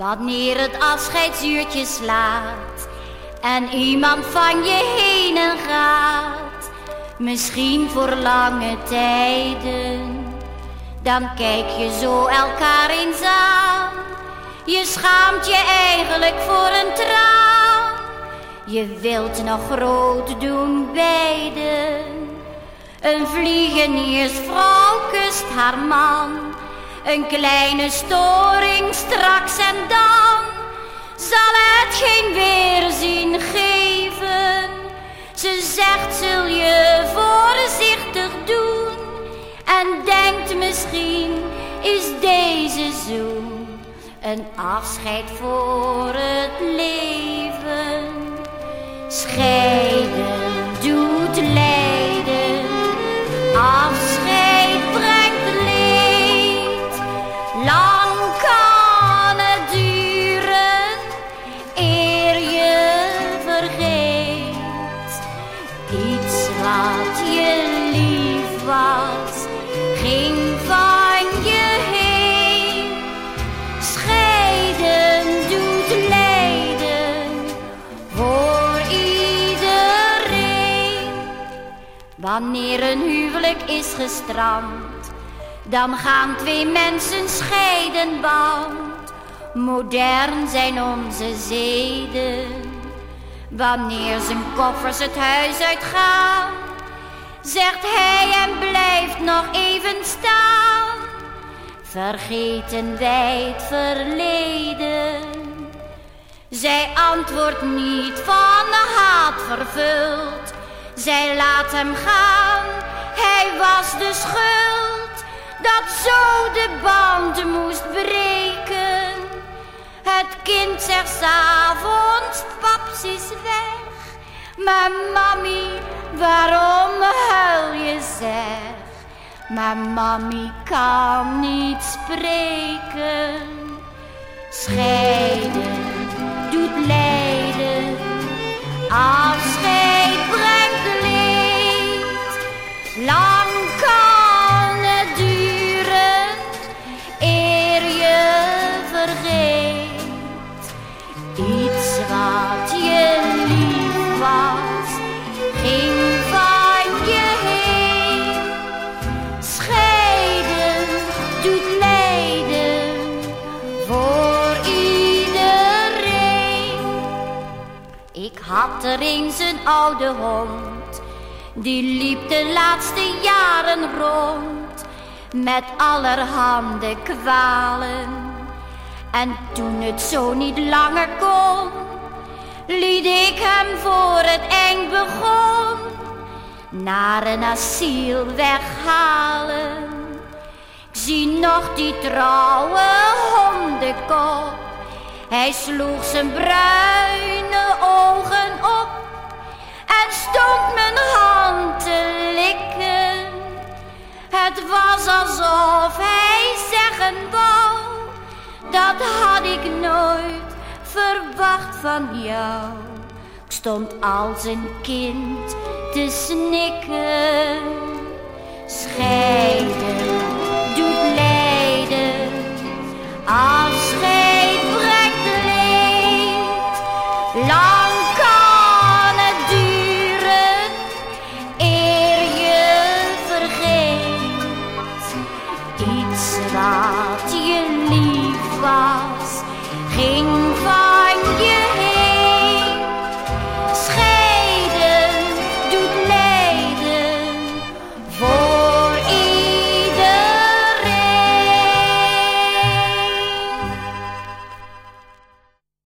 Wanneer het afscheidsuurtje slaat en iemand van je heen gaat, misschien voor lange tijden, dan kijk je zo elkaar eens aan. Je schaamt je eigenlijk voor een traan. Je wilt nog groot doen beiden. Een vliegeniersvrouw kust haar man een kleine storing straks en dan zal het geen weerzien geven. Ze zegt zul je voorzichtig doen en denkt misschien is deze zoen een afscheid voor het leven. Scheiden Wanneer een huwelijk is gestrand dan gaan twee mensen scheiden, want modern zijn onze zeden. Wanneer zijn koffers het huis uitgaan, zegt hij en blijft nog even staan. Vergeten wij het verleden. Zij antwoordt niet van haat vervuld. Zij laat hem gaan, hij was de schuld dat zo de band moest breken. Het kind zegt s'avonds, paps is weg. Maar mami, waarom huil je zeg? Maar mami kan niet spreken. Scheiden had er eens een oude hond. Die liep de laatste jaren rond met allerhande kwalen. En toen het zo niet langer kon, liet ik hem voor het eng begon naar een asiel weghalen. Ik zie nog die trouwe hondenkop hij sloeg zijn bruine alsof hij zeggen wou, dat had ik nooit verwacht van jou. Ik stond als een kind te snikken, scheiden doet lijden,